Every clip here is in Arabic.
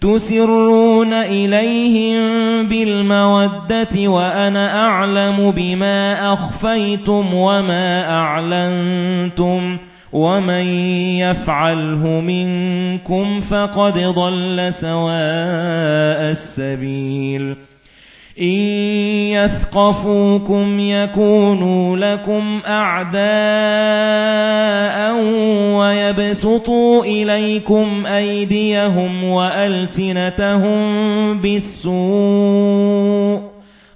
تُسِرُّونَ إِلَيْهِم بِالْمَوَدَّةِ وَأَنَا أَعْلَمُ بِمَا أَخْفَيْتُمْ وَمَا أَعْلَنتُمْ وَمَن يَفْعَلْهُ مِنكُمْ فَقَدْ ضَلَّ سَوَاءَ السَّبِيلِ إِن يَثْقَفُوكُمْ يَكُونُوا لَكُمْ أَعْدَاءً وَيَبْسُطُوا إِلَيْكُمْ أَيْدِيَهُمْ وَأَلْسِنَتَهُم بِالسُّوءِ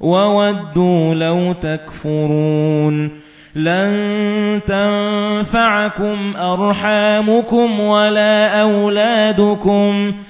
وَوَدُّوا لَوْ تَكْفُرُونَ لَن تَنفَعَكُمْ أَرْحَامُكُمْ وَلَا أَوْلَادُكُمْ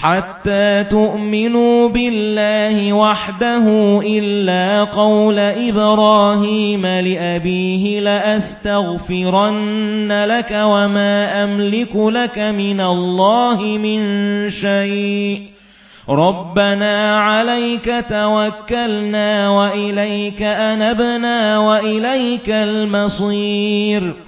حَتَّى تُؤْمِنُوا بِاللَّهِ وَحْدَهُ إِلَّا قَوْلَ إِبْرَاهِيمَ لِأَبِيهِ لَأَسْتَغْفِرَنَّ لَكَ وَمَا أَمْلِكُ لَكَ مِنَ اللَّهِ مِنْ شَيْءٍ. رَبَّنَا عَلَيْكَ تَوَكَّلْنَا وَإِلَيْكَ أَنَبْنَا وَإِلَيْكَ الْمَصِيرُ.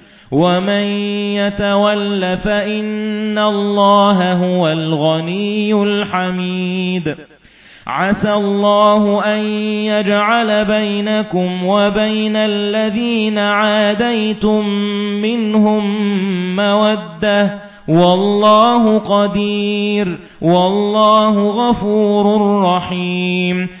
وَمَن يَتَوَلَّ فَإِنَّ اللَّهَ هُوَ الْغَنِيُّ الْحَمِيدُ عَسَى اللَّهُ أَن يَجْعَلَ بَيْنَكُمْ وَبَيْنَ الَّذِينَ عَادَيْتُم مِّنْهُم مَّوَدَّةً وَاللَّهُ قَدِيرٌ وَاللَّهُ غَفُورٌ رَّحِيمٌ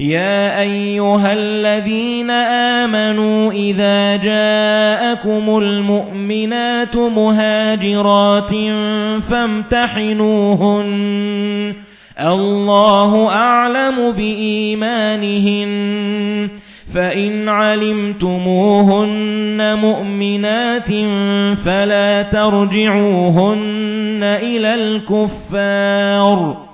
يَا أَيُّهَا الَّذِينَ آمَنُوا إِذَا جَاءَكُمُ الْمُؤْمِنَاتُ مُهَاجِرَاتٍ فَامْتَحِنُوهُنَّ. اللَّهُ أَعْلَمُ بِإِيمَانِهِنَّ. فَإِنْ عَلِمْتُمُوهُنَّ مُؤْمِنَاتٍ فَلَا تَرْجِعُوهُنَّ إِلَى الْكُفَّارِ.